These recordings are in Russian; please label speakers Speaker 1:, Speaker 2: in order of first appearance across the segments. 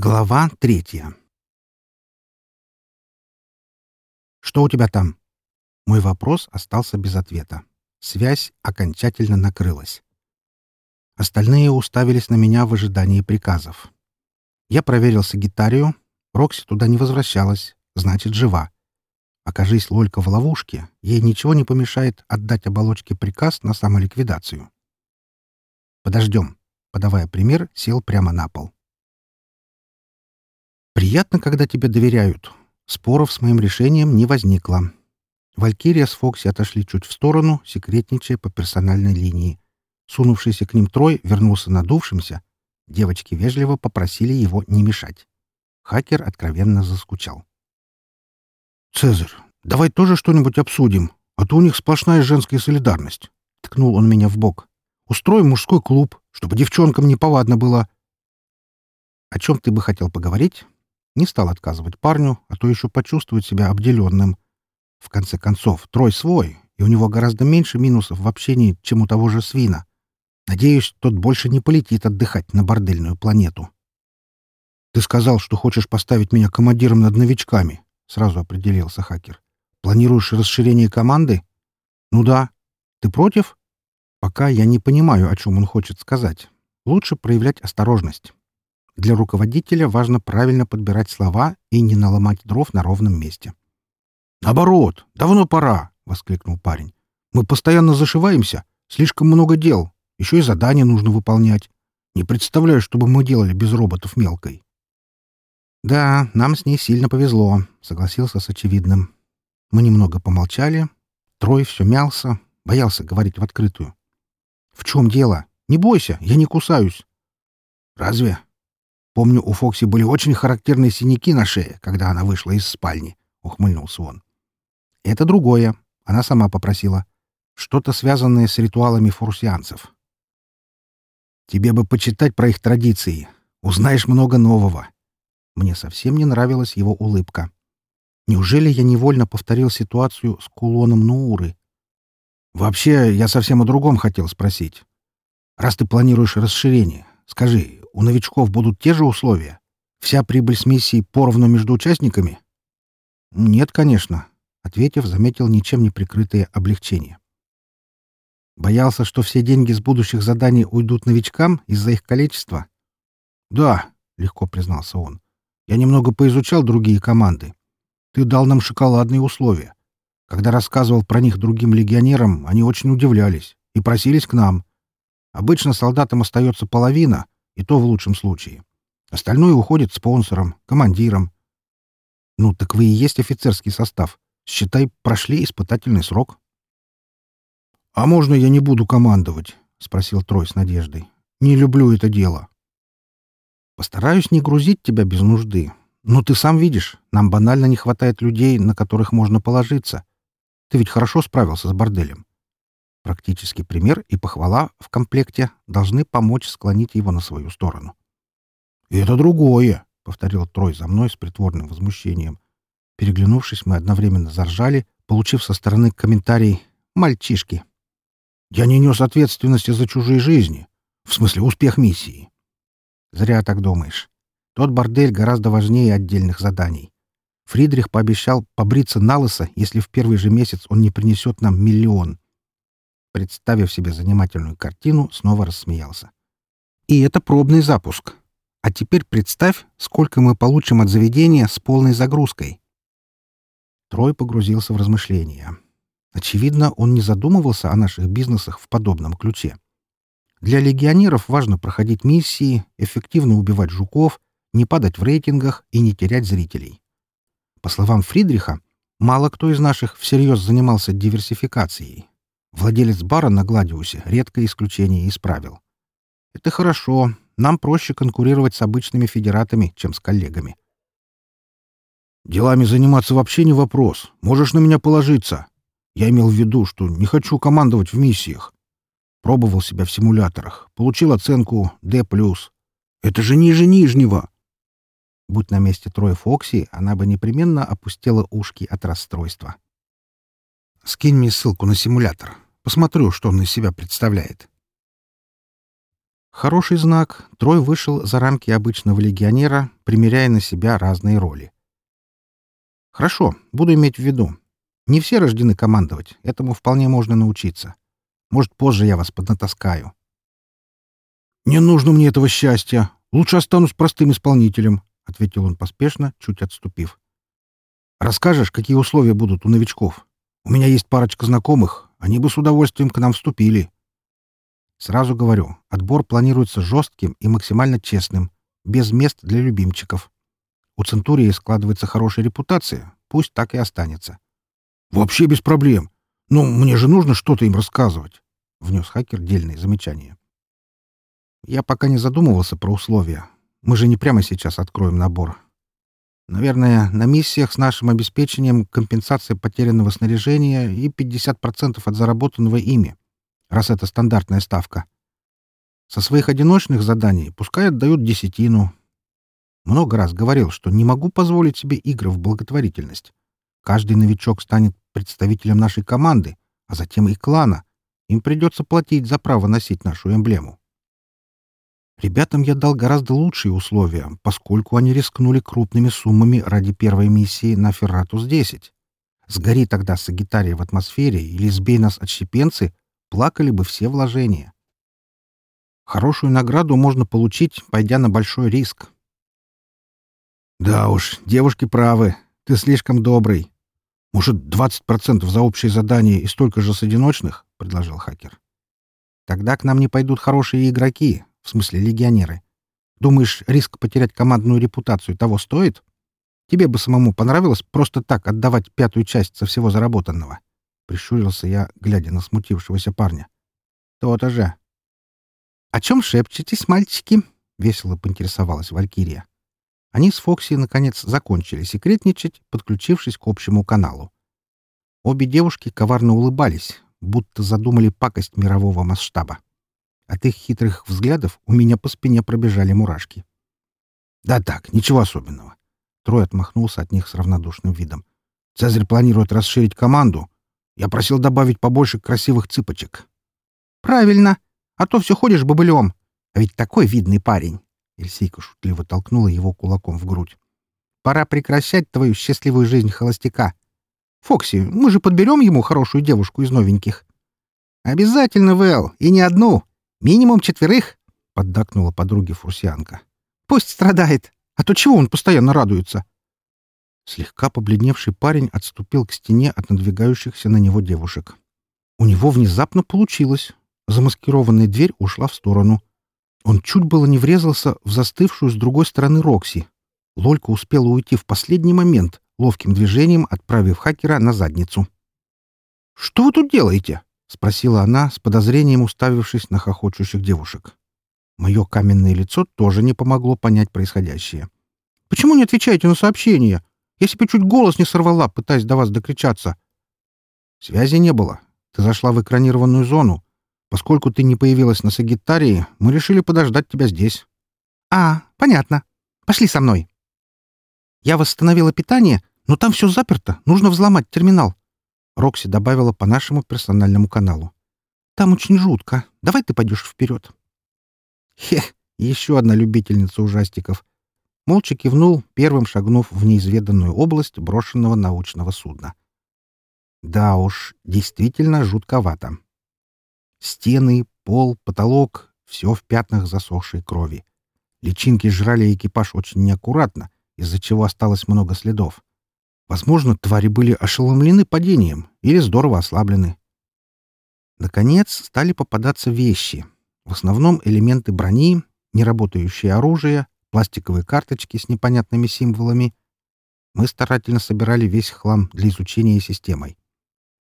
Speaker 1: Глава третья. «Что у тебя там?» Мой вопрос остался без ответа. Связь окончательно накрылась. Остальные уставились на меня в ожидании приказов. Я проверил Сагитарию. Рокси туда не возвращалась, значит, жива. Окажись Лолька в ловушке, ей ничего не помешает отдать оболочке приказ на самоликвидацию. «Подождем», — подавая пример, сел прямо на пол. Приятно, когда тебе доверяют. Споров с моим решением не возникло. Валькирия с Фокси отошли чуть в сторону, секретничая по персональной линии. Сунувшийся к ним Трой вернулся надувшимся. Девочки вежливо попросили его не мешать. Хакер откровенно заскучал. «Цезарь, давай тоже что-нибудь обсудим, а то у них сплошная женская солидарность», — ткнул он меня в бок. «Устроим мужской клуб, чтобы девчонкам неповадно было». «О чем ты бы хотел поговорить?» Не стал отказывать парню, а то еще почувствует себя обделенным. В конце концов, Трой свой, и у него гораздо меньше минусов в общении, чем у того же свина. Надеюсь, тот больше не полетит отдыхать на бордельную планету. «Ты сказал, что хочешь поставить меня командиром над новичками», — сразу определился хакер. «Планируешь расширение команды?» «Ну да. Ты против?» «Пока я не понимаю, о чем он хочет сказать. Лучше проявлять осторожность». Для руководителя важно правильно подбирать слова и не наломать дров на ровном месте. «Наоборот, давно пора!» — воскликнул парень. «Мы постоянно зашиваемся. Слишком много дел. Еще и задания нужно выполнять. Не представляю, что бы мы делали без роботов мелкой». «Да, нам с ней сильно повезло», — согласился с очевидным. Мы немного помолчали. Трой все мялся, боялся говорить в открытую. «В чем дело? Не бойся, я не кусаюсь». «Разве? Помню, у Фокси были очень характерные синяки на шее, когда она вышла из спальни, — ухмыльнулся он. Это другое. Она сама попросила. Что-то связанное с ритуалами фурсианцев. Тебе бы почитать про их традиции. Узнаешь много нового. Мне совсем не нравилась его улыбка. Неужели я невольно повторил ситуацию с кулоном Нууры? Вообще, я совсем о другом хотел спросить. Раз ты планируешь расширение, скажи, у новичков будут те же условия? Вся прибыль с миссии поровну между участниками? Нет, конечно, ответив, заметил ничем не прикрытое облегчение. Боялся, что все деньги с будущих заданий уйдут новичкам из-за их количества? Да, легко признался он. Я немного поизучал другие команды. Ты дал нам шоколадные условия. Когда рассказывал про них другим легионерам, они очень удивлялись и просились к нам. Обычно солдатам остается половина, и то в лучшем случае. Остальное уходит спонсорам, командирам. Ну, так вы и есть офицерский состав. Считай, прошли испытательный срок. — А можно я не буду командовать? — спросил Трой с надеждой. — Не люблю это дело. — Постараюсь не грузить тебя без нужды. Но ты сам видишь, нам банально не хватает людей, на которых можно положиться. Ты ведь хорошо справился с борделем. Практический пример и похвала в комплекте должны помочь склонить его на свою сторону. это другое», — повторил Трой за мной с притворным возмущением. Переглянувшись, мы одновременно заржали, получив со стороны комментарий «мальчишки». «Я не нес ответственности за чужие жизни. В смысле, успех миссии». «Зря так думаешь. Тот бордель гораздо важнее отдельных заданий. Фридрих пообещал побриться на лысо, если в первый же месяц он не принесет нам миллион представив себе занимательную картину, снова рассмеялся. «И это пробный запуск. А теперь представь, сколько мы получим от заведения с полной загрузкой». Трой погрузился в размышления. Очевидно, он не задумывался о наших бизнесах в подобном ключе. Для легионеров важно проходить миссии, эффективно убивать жуков, не падать в рейтингах и не терять зрителей. По словам Фридриха, мало кто из наших всерьез занимался диверсификацией, Владелец бара на Гладиусе редкое исключение из правил. Это хорошо. Нам проще конкурировать с обычными федератами, чем с коллегами. Делами заниматься вообще не вопрос. Можешь на меня положиться. Я имел в виду, что не хочу командовать в миссиях. Пробовал себя в симуляторах. Получил оценку D+. Это же ниже нижнего. Будь на месте Троя Фокси, она бы непременно опустила ушки от расстройства. Скинь мне ссылку на симулятор. Посмотрю, что он из себя представляет. Хороший знак. Трой вышел за рамки обычного легионера, примеряя на себя разные роли. Хорошо, буду иметь в виду. Не все рождены командовать. Этому вполне можно научиться. Может, позже я вас поднатаскаю. «Не нужно мне этого счастья. Лучше останусь простым исполнителем», — ответил он поспешно, чуть отступив. «Расскажешь, какие условия будут у новичков? У меня есть парочка знакомых. Они бы с удовольствием к нам вступили». Сразу говорю, отбор планируется жестким и максимально честным, без мест для любимчиков. У Центурии складывается хорошая репутация, пусть так и останется. «Вообще без проблем. Но мне же нужно что-то им рассказывать», — внес хакер дельные замечания. Я пока не задумывался про условия. Мы же не прямо сейчас откроем набор. Наверное, на миссиях с нашим обеспечением компенсация потерянного снаряжения и 50% от заработанного ими раз это стандартная ставка. Со своих одиночных заданий пускай отдают десятину. Много раз говорил, что не могу позволить себе игры в благотворительность. Каждый новичок станет представителем нашей команды, а затем и клана. Им придется платить за право носить нашу эмблему. Ребятам я дал гораздо лучшие условия, поскольку они рискнули крупными суммами ради первой миссии на Ферратус-10. Сгори тогда Сагитария в атмосфере или сбей нас отщепенцы, плакали бы все вложения. Хорошую награду можно получить, пойдя на большой риск. Да уж, девушки правы. Ты слишком добрый. Может, 20% за общее задание и столько же с одиночных? — предложил хакер. Тогда к нам не пойдут хорошие игроки, в смысле легионеры. Думаешь, риск потерять командную репутацию того стоит? Тебе бы самому понравилось просто так отдавать пятую часть со всего заработанного? Прищурился я, глядя на смутившегося парня. «То-то же!» «О чем шепчетесь, мальчики?» — весело поинтересовалась Валькирия. Они с Фокси, наконец, закончили секретничать, подключившись к общему каналу. Обе девушки коварно улыбались, будто задумали пакость мирового масштаба. От их хитрых взглядов у меня по спине пробежали мурашки. «Да так, ничего особенного». Трой отмахнулся от них с равнодушным видом. «Цезарь планирует расширить команду, я просил добавить побольше красивых цыпочек. Правильно. А то все ходишь бобылем. А ведь такой видный парень. Эльсейка шутливо толкнула его кулаком в грудь. Пора прекращать твою счастливую жизнь холостяка. Фокси, мы же подберем ему хорошую девушку из новеньких. Обязательно, Вэл, и не одну. Минимум четверых, поддакнула подруге Фурсианка. Пусть страдает. А то чего он постоянно радуется? Слегка побледневший парень отступил к стене от надвигающихся на него девушек. У него внезапно получилось. Замаскированная дверь ушла в сторону. Он чуть было не врезался в застывшую с другой стороны Рокси. Лолька успела уйти в последний момент, ловким движением отправив хакера на задницу. «Что вы тут делаете?» — спросила она, с подозрением уставившись на хохочущих девушек. Мое каменное лицо тоже не помогло понять происходящее. «Почему не отвечаете на сообщения? Я себе чуть голос не сорвала, пытаясь до вас докричаться. Связи не было. Ты зашла в экранированную зону. Поскольку ты не появилась на Сагитарии, мы решили подождать тебя здесь. А, понятно. Пошли со мной. Я восстановила питание, но там все заперто. Нужно взломать терминал. Рокси добавила по нашему персональному каналу. Там очень жутко. Давай ты пойдешь вперед. Хех, еще одна любительница ужастиков молча кивнул, первым шагнув в неизведанную область брошенного научного судна. Да уж, действительно жутковато. Стены, пол, потолок — все в пятнах засохшей крови. Личинки жрали экипаж очень неаккуратно, из-за чего осталось много следов. Возможно, твари были ошеломлены падением или здорово ослаблены. Наконец стали попадаться вещи. В основном элементы брони, неработающее оружие, пластиковые карточки с непонятными символами. Мы старательно собирали весь хлам для изучения системой.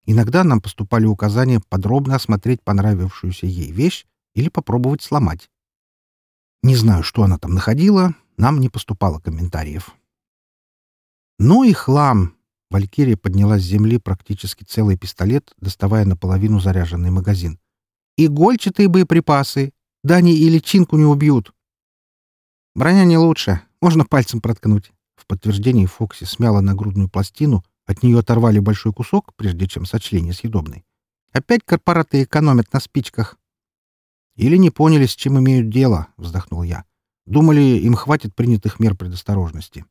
Speaker 1: Иногда нам поступали указания подробно осмотреть понравившуюся ей вещь или попробовать сломать. Не знаю, что она там находила, нам не поступало комментариев. «Ну и хлам!» Валькирия подняла с земли практически целый пистолет, доставая наполовину заряженный магазин. «Игольчатые боеприпасы! Да они и личинку не убьют!» Броня не лучше. Можно пальцем проткнуть. В подтверждении Фокси смяла нагрудную пластину, от нее оторвали большой кусок, прежде чем сочли несъедобный. Опять корпораты экономят на спичках. «Или не поняли, с чем имеют дело», — вздохнул я. «Думали, им хватит принятых мер предосторожности».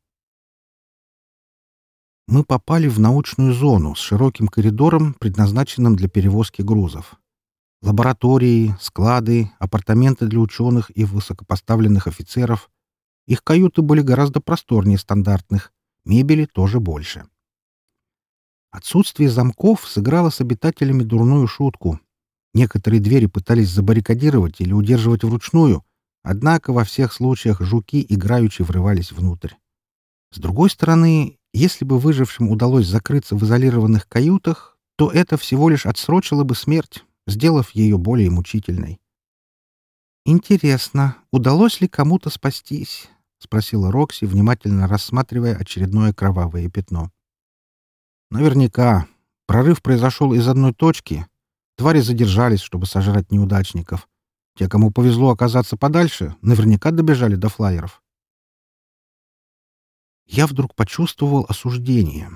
Speaker 1: Мы попали в научную зону с широким коридором, предназначенным для перевозки грузов. Лаборатории, склады, апартаменты для ученых и высокопоставленных офицеров. Их каюты были гораздо просторнее стандартных, мебели тоже больше. Отсутствие замков сыграло с обитателями дурную шутку. Некоторые двери пытались забаррикадировать или удерживать вручную, однако во всех случаях жуки играючи врывались внутрь. С другой стороны, если бы выжившим удалось закрыться в изолированных каютах, то это всего лишь отсрочило бы смерть, сделав ее более мучительной. «Интересно, удалось ли кому-то спастись?» — спросила Рокси, внимательно рассматривая очередное кровавое пятно. «Наверняка. Прорыв произошел из одной точки. Твари задержались, чтобы сожрать неудачников. Те, кому повезло оказаться подальше, наверняка добежали до флайеров. Я вдруг почувствовал осуждение.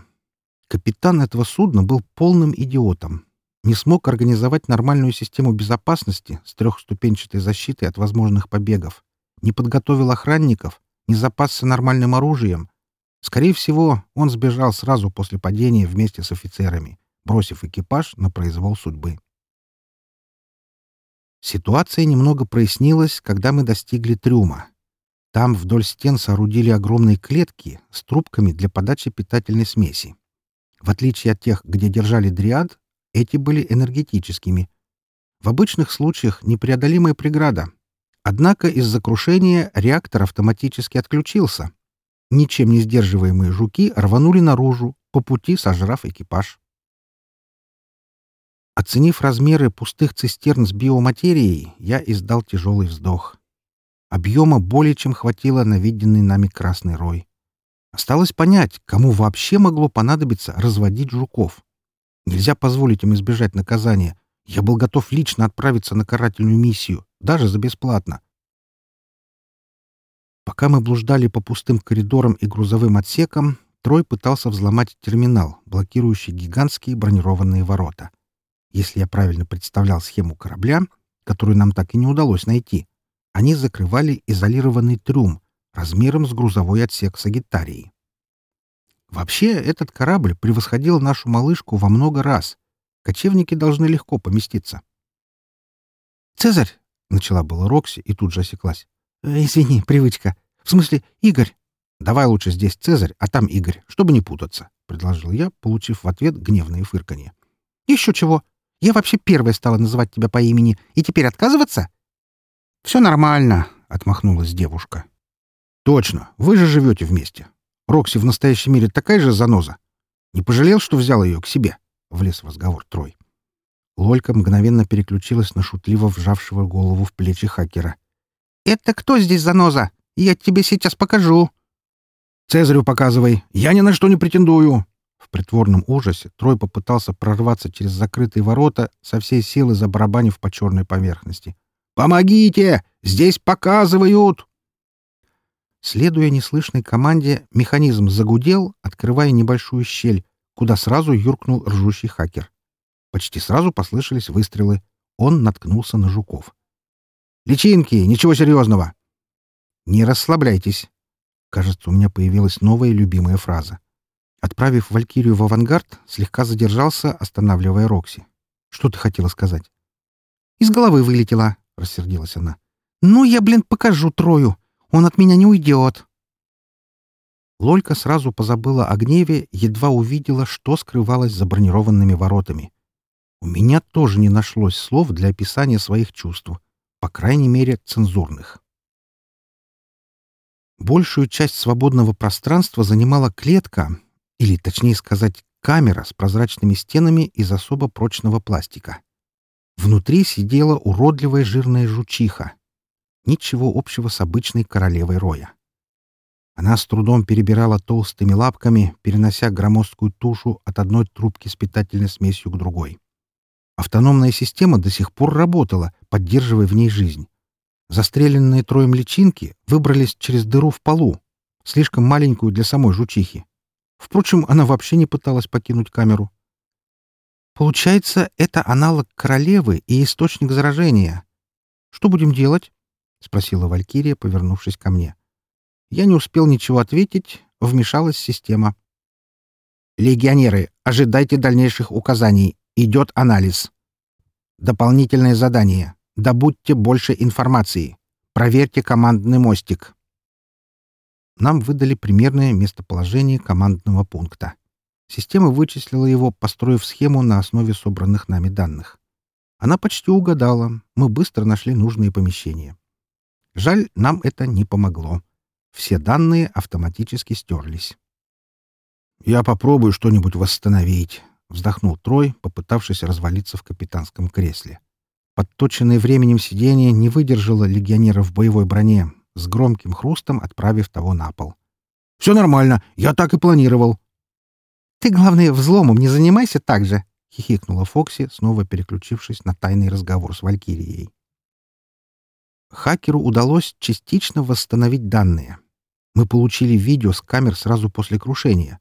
Speaker 1: Капитан этого судна был полным идиотом. Не смог организовать нормальную систему безопасности с трехступенчатой защитой от возможных побегов. Не подготовил охранников, не запасся нормальным оружием. Скорее всего, он сбежал сразу после падения вместе с офицерами, бросив экипаж на произвол судьбы. Ситуация немного прояснилась, когда мы достигли трюма. Там вдоль стен соорудили огромные клетки с трубками для подачи питательной смеси. В отличие от тех, где держали дриад, эти были энергетическими. В обычных случаях непреодолимая преграда. Однако из-за крушения реактор автоматически отключился. Ничем не сдерживаемые жуки рванули наружу, по пути сожрав экипаж. Оценив размеры пустых цистерн с биоматерией, я издал тяжелый вздох. Объема более чем хватило на виденный нами красный рой. Осталось понять, кому вообще могло понадобиться разводить жуков. Нельзя позволить им избежать наказания. Я был готов лично отправиться на карательную миссию, даже за бесплатно. Пока мы блуждали по пустым коридорам и грузовым отсекам, Трой пытался взломать терминал, блокирующий гигантские бронированные ворота. Если я правильно представлял схему корабля, которую нам так и не удалось найти, они закрывали изолированный трюм размером с грузовой отсек Сагитарии. Вообще, этот корабль превосходил нашу малышку во много раз. Кочевники должны легко поместиться. «Цезарь!» — начала была Рокси и тут же осеклась. «Э, «Извини, привычка. В смысле, Игорь?» «Давай лучше здесь Цезарь, а там Игорь, чтобы не путаться», — предложил я, получив в ответ гневное фырканье. «Еще чего? Я вообще первая стала называть тебя по имени, и теперь отказываться?» «Все нормально», — отмахнулась девушка. «Точно, вы же живете вместе. Рокси в настоящем мире такая же заноза. Не пожалел, что взял ее к себе?» — влез в разговор Трой. Лолька мгновенно переключилась на шутливо вжавшего голову в плечи хакера. «Это кто здесь заноза? Я тебе сейчас покажу!» «Цезарю показывай! Я ни на что не претендую!» В притворном ужасе Трой попытался прорваться через закрытые ворота, со всей силы забарабанив по черной поверхности. «Помогите! Здесь показывают!» Следуя неслышной команде, механизм загудел, открывая небольшую щель, куда сразу юркнул ржущий хакер. Почти сразу послышались выстрелы. Он наткнулся на жуков. «Личинки! Ничего серьезного!» «Не расслабляйтесь!» Кажется, у меня появилась новая любимая фраза. Отправив Валькирию в авангард, слегка задержался, останавливая Рокси. «Что ты хотела сказать?» «Из головы вылетела», — рассердилась она. «Ну, я, блин, покажу Трою. Он от меня не уйдет». Лолька сразу позабыла о гневе, едва увидела, что скрывалось за бронированными воротами. У меня тоже не нашлось слов для описания своих чувств, по крайней мере, цензурных. Большую часть свободного пространства занимала клетка, или, точнее сказать, камера с прозрачными стенами из особо прочного пластика. Внутри сидела уродливая жирная жучиха. Ничего общего с обычной королевой роя. Она с трудом перебирала толстыми лапками, перенося громоздкую тушу от одной трубки с питательной смесью к другой. Автономная система до сих пор работала, поддерживая в ней жизнь. Застреленные троем личинки выбрались через дыру в полу, слишком маленькую для самой жучихи. Впрочем, она вообще не пыталась покинуть камеру. Получается, это аналог королевы и источник заражения. «Что будем делать?» — спросила Валькирия, повернувшись ко мне. Я не успел ничего ответить, вмешалась система. «Легионеры, ожидайте дальнейших указаний. Идет анализ. Дополнительное задание. Добудьте больше информации. Проверьте командный мостик». Нам выдали примерное местоположение командного пункта. Система вычислила его, построив схему на основе собранных нами данных. Она почти угадала. Мы быстро нашли нужные помещения. Жаль, нам это не помогло. Все данные автоматически стерлись. «Я попробую что-нибудь восстановить», — вздохнул Трой, попытавшись развалиться в капитанском кресле. Подточенное временем сиденье не выдержало легионера в боевой броне, с громким хрустом отправив того на пол. «Все нормально, я так и планировал». «Ты, главное, взломом не занимайся так же», — хихикнула Фокси, снова переключившись на тайный разговор с Валькирией. Хакеру удалось частично восстановить данные. Мы получили видео с камер сразу после крушения.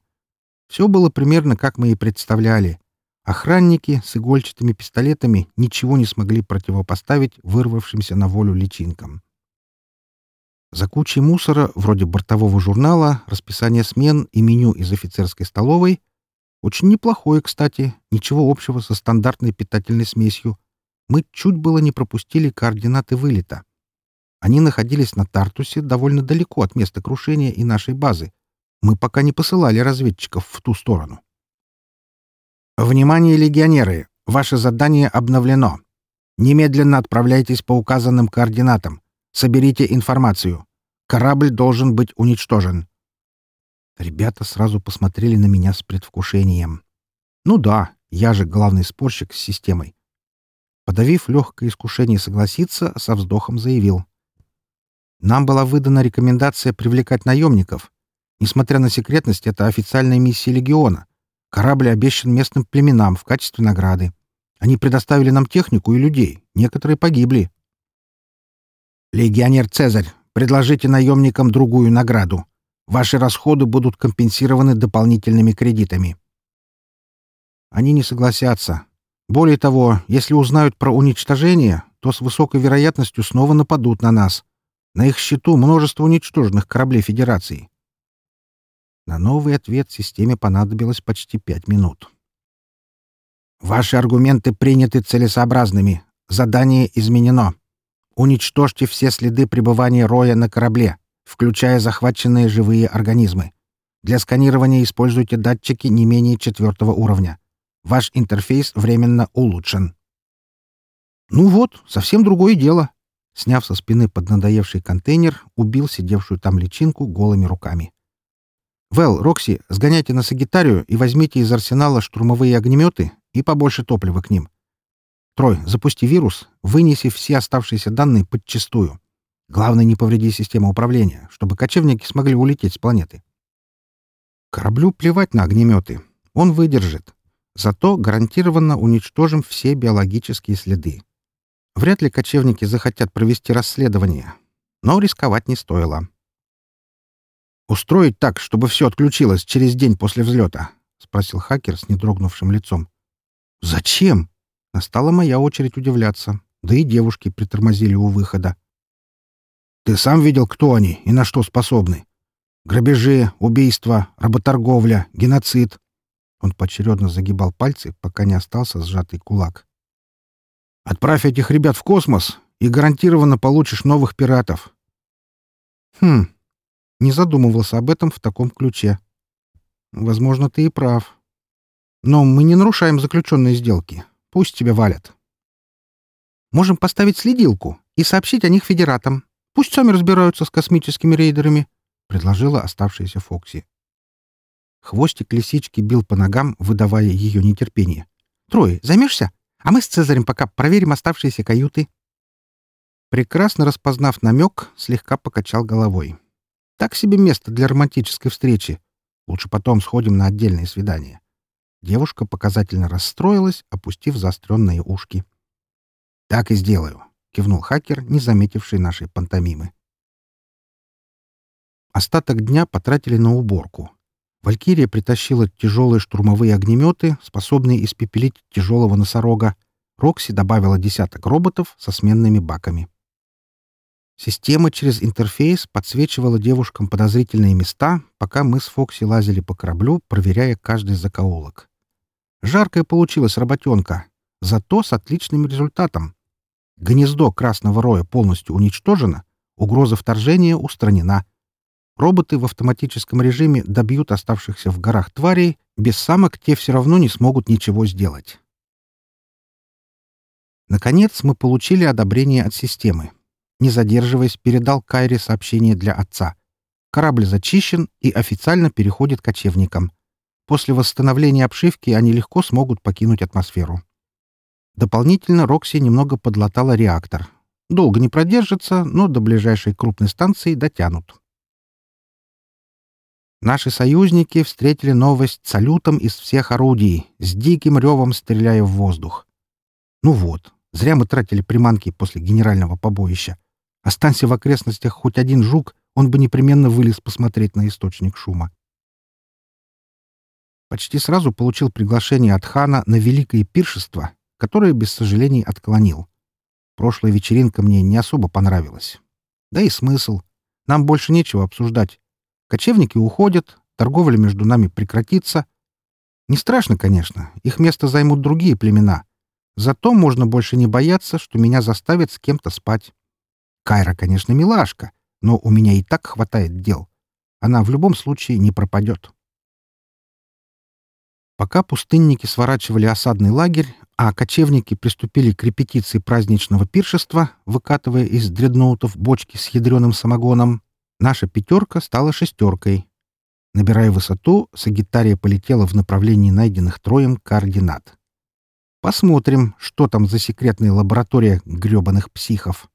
Speaker 1: Все было примерно как мы и представляли. Охранники с игольчатыми пистолетами ничего не смогли противопоставить вырвавшимся на волю личинкам. За кучей мусора, вроде бортового журнала, расписание смен и меню из офицерской столовой, очень неплохое, кстати, ничего общего со стандартной питательной смесью, мы чуть было не пропустили координаты вылета. Они находились на Тартусе довольно далеко от места крушения и нашей базы. Мы пока не посылали разведчиков в ту сторону. «Внимание, легионеры! Ваше задание обновлено. Немедленно отправляйтесь по указанным координатам. Соберите информацию. Корабль должен быть уничтожен». Ребята сразу посмотрели на меня с предвкушением. «Ну да, я же главный спорщик с системой». Подавив легкое искушение согласиться, со вздохом заявил. Нам была выдана рекомендация привлекать наемников. Несмотря на секретность, это официальная миссия Легиона. Корабль обещан местным племенам в качестве награды. Они предоставили нам технику и людей. Некоторые погибли. «Легионер Цезарь, предложите наемникам другую награду. Ваши расходы будут компенсированы дополнительными кредитами». Они не согласятся. Более того, если узнают про уничтожение, то с высокой вероятностью снова нападут на нас. На их счету множество уничтоженных кораблей Федерации. На новый ответ системе понадобилось почти пять минут. Ваши аргументы приняты целесообразными. Задание изменено. Уничтожьте все следы пребывания Роя на корабле, включая захваченные живые организмы. Для сканирования используйте датчики не менее четвертого уровня. Ваш интерфейс временно улучшен. Ну вот, совсем другое дело. Сняв со спины поднадоевший контейнер, убил сидевшую там личинку голыми руками. «Вэл, Рокси, сгоняйте на Сагитарию и возьмите из арсенала штурмовые огнеметы и побольше топлива к ним. Трой, запусти вирус, вынеси все оставшиеся данные подчистую. Главное, не повреди систему управления, чтобы кочевники смогли улететь с планеты. Кораблю плевать на огнеметы. Он выдержит. Зато гарантированно уничтожим все биологические следы. Вряд ли кочевники захотят провести расследование, но рисковать не стоило. «Устроить так, чтобы все отключилось через день после взлета?» — спросил хакер с недрогнувшим лицом. «Зачем?» — настала моя очередь удивляться. Да и девушки притормозили у выхода. «Ты сам видел, кто они и на что способны? Грабежи, убийства, работорговля, геноцид». Он поочередно загибал пальцы, пока не остался сжатый кулак. Отправь этих ребят в космос, и гарантированно получишь новых пиратов. Хм, не задумывался об этом в таком ключе. Возможно, ты и прав. Но мы не нарушаем заключенные сделки. Пусть тебя валят. Можем поставить следилку и сообщить о них федератам. Пусть сами разбираются с космическими рейдерами, — предложила оставшаяся Фокси. Хвостик лисички бил по ногам, выдавая ее нетерпение. «Трое, займешься?» А мы с Цезарем пока проверим оставшиеся каюты». Прекрасно распознав намек, слегка покачал головой. «Так себе место для романтической встречи. Лучше потом сходим на отдельное свидание». Девушка показательно расстроилась, опустив заостренные ушки. «Так и сделаю», — кивнул хакер, не заметивший нашей пантомимы. Остаток дня потратили на уборку. Валькирия притащила тяжелые штурмовые огнеметы, способные испепелить тяжелого носорога. Рокси добавила десяток роботов со сменными баками. Система через интерфейс подсвечивала девушкам подозрительные места, пока мы с Фокси лазили по кораблю, проверяя каждый закоулок. Жаркая получилась работенка, зато с отличным результатом. Гнездо Красного Роя полностью уничтожено, угроза вторжения устранена. Роботы в автоматическом режиме добьют оставшихся в горах тварей, без самок те все равно не смогут ничего сделать. Наконец мы получили одобрение от системы не задерживаясь, передал Кайре сообщение для отца. Корабль зачищен и официально переходит кочевникам. После восстановления обшивки они легко смогут покинуть атмосферу. Дополнительно Рокси немного подлатала реактор. Долго не продержится, но до ближайшей крупной станции дотянут. Наши союзники встретили новость салютом из всех орудий, с диким ревом стреляя в воздух. Ну вот, зря мы тратили приманки после генерального побоища. Останься в окрестностях хоть один жук, он бы непременно вылез посмотреть на источник шума. Почти сразу получил приглашение от хана на великое пиршество, которое без сожалений отклонил. Прошлая вечеринка мне не особо понравилась. Да и смысл. Нам больше нечего обсуждать. Кочевники уходят, торговля между нами прекратится. Не страшно, конечно, их место займут другие племена. Зато можно больше не бояться, что меня заставят с кем-то спать. Кайра, конечно, милашка, но у меня и так хватает дел. Она в любом случае не пропадет. Пока пустынники сворачивали осадный лагерь, а кочевники приступили к репетиции праздничного пиршества, выкатывая из дредноутов бочки с ядреным самогоном, наша пятерка стала шестеркой. Набирая высоту, Сагитария полетела в направлении найденных троем координат. Посмотрим, что там за секретная лаборатория грёбаных психов.